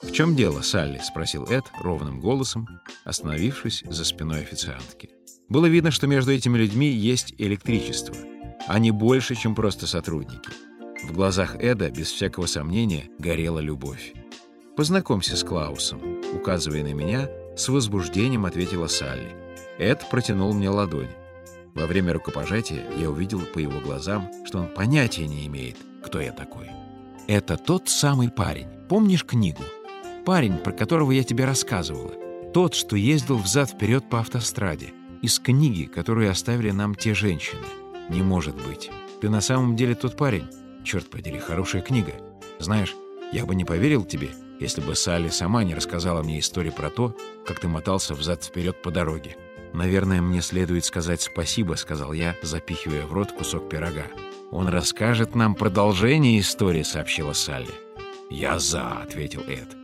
«В чем дело, Салли?» — спросил Эд ровным голосом, остановившись за спиной официантки. Было видно, что между этими людьми есть электричество. Они больше, чем просто сотрудники. В глазах Эда, без всякого сомнения, горела любовь. «Познакомься с Клаусом», — указывая на меня, с возбуждением ответила Салли. Эд протянул мне ладонь. Во время рукопожатия я увидел по его глазам, что он понятия не имеет, кто я такой. «Это тот самый парень. Помнишь книгу? Парень, про которого я тебе рассказывала. Тот, что ездил взад-вперед по автостраде. Из книги, которую оставили нам те женщины. Не может быть. Ты на самом деле тот парень? Черт подери, хорошая книга. Знаешь, я бы не поверил тебе, если бы Салли сама не рассказала мне историю про то, как ты мотался взад-вперед по дороге. «Наверное, мне следует сказать спасибо», — сказал я, запихивая в рот кусок пирога. «Он расскажет нам продолжение истории», — сообщила Салли. «Я за», — ответил Эд.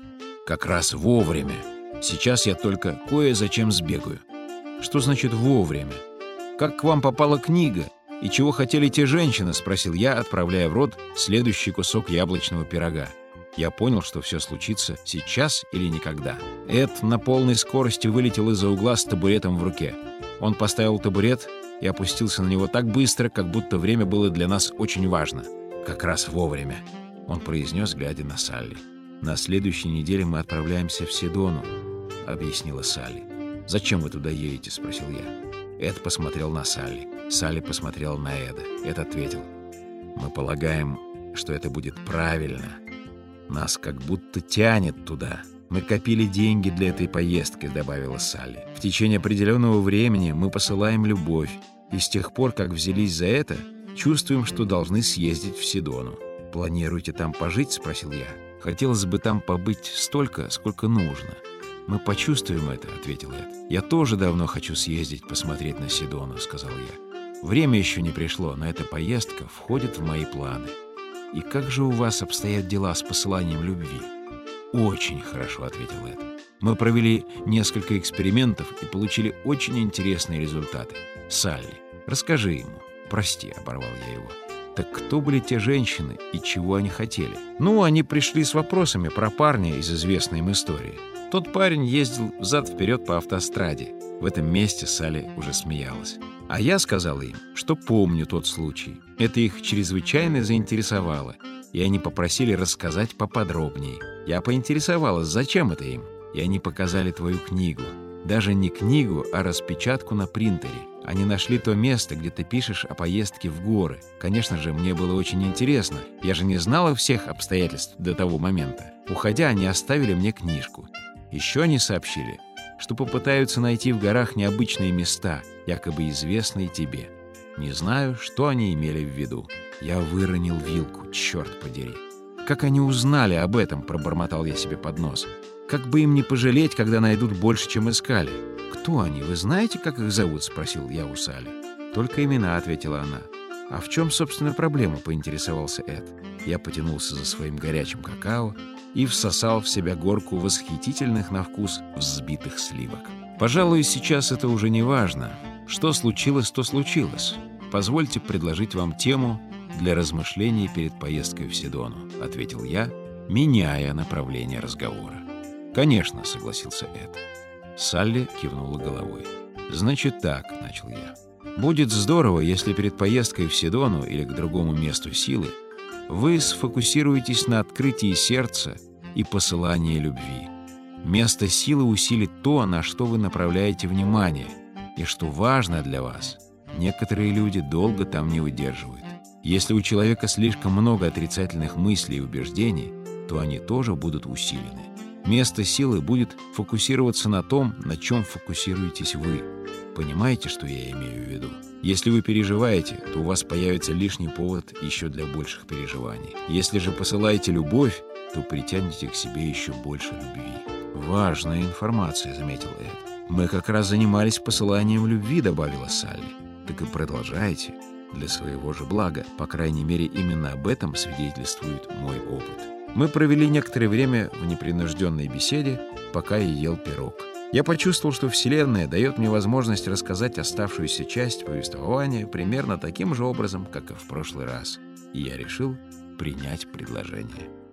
«Как раз вовремя. Сейчас я только кое-зачем сбегаю». «Что значит «вовремя»?» «Как к вам попала книга? И чего хотели те женщины?» — спросил я, отправляя в рот следующий кусок яблочного пирога. Я понял, что все случится сейчас или никогда. Эд на полной скорости вылетел из-за угла с табуретом в руке. Он поставил табурет и опустился на него так быстро, как будто время было для нас очень важно. Как раз вовремя, он произнес, глядя на Салли. «На следующей неделе мы отправляемся в Сидону», — объяснила Салли. «Зачем вы туда едете?» — спросил я. Эд посмотрел на Салли. Салли посмотрела на Эда. Эд ответил. «Мы полагаем, что это будет правильно». Нас как будто тянет туда. Мы копили деньги для этой поездки, добавила Салли. В течение определенного времени мы посылаем любовь, и с тех пор, как взялись за это, чувствуем, что должны съездить в Сидону. «Планируете там пожить?» — спросил я. «Хотелось бы там побыть столько, сколько нужно». «Мы почувствуем это», — ответил Эд. «Я тоже давно хочу съездить посмотреть на Сидону», — сказал я. «Время еще не пришло, но эта поездка входит в мои планы». «И как же у вас обстоят дела с посыланием любви?» «Очень хорошо», — ответил Эд. «Мы провели несколько экспериментов и получили очень интересные результаты. Салли, расскажи ему». «Прости», — оборвал я его. Так кто были те женщины и чего они хотели? Ну, они пришли с вопросами про парня из известной им истории. Тот парень ездил взад-вперед по автостраде. В этом месте Салли уже смеялась. А я сказал им, что помню тот случай. Это их чрезвычайно заинтересовало, и они попросили рассказать поподробнее. Я поинтересовалась, зачем это им, и они показали твою книгу. Даже не книгу, а распечатку на принтере. Они нашли то место, где ты пишешь о поездке в горы. Конечно же, мне было очень интересно. Я же не знала всех обстоятельств до того момента. Уходя, они оставили мне книжку. Еще они сообщили, что попытаются найти в горах необычные места, якобы известные тебе. Не знаю, что они имели в виду. Я выронил вилку, черт подери. Как они узнали об этом, пробормотал я себе под нос. Как бы им не пожалеть, когда найдут больше, чем искали. Кто они, вы знаете, как их зовут? Спросил я у Сали. Только имена, ответила она. А в чем, собственно, проблема, поинтересовался Эд. Я потянулся за своим горячим какао, и всосал в себя горку восхитительных на вкус взбитых сливок. Пожалуй, сейчас это уже не важно. Что случилось, то случилось. Позвольте предложить вам тему для размышлений перед поездкой в Сидону, ответил я, меняя направление разговора. Конечно, согласился Эд. Салли кивнула головой. Значит так, начал я. Будет здорово, если перед поездкой в Сидону или к другому месту силы вы сфокусируетесь на открытии сердца и посылании любви. Место силы усилит то, на что вы направляете внимание, и что важно для вас. Некоторые люди долго там не выдерживают. Если у человека слишком много отрицательных мыслей и убеждений, то они тоже будут усилены. Место силы будет фокусироваться на том, на чем фокусируетесь вы. Понимаете, что я имею в виду? Если вы переживаете, то у вас появится лишний повод еще для больших переживаний. Если же посылаете любовь, то притянете к себе еще больше любви. «Важная информация», — заметил Эд. «Мы как раз занимались посыланием любви», — добавила Салли. «Так и продолжайте. Для своего же блага. По крайней мере, именно об этом свидетельствует мой опыт». Мы провели некоторое время в непринужденной беседе, пока я ел пирог. Я почувствовал, что Вселенная дает мне возможность рассказать оставшуюся часть повествования примерно таким же образом, как и в прошлый раз. И я решил принять предложение.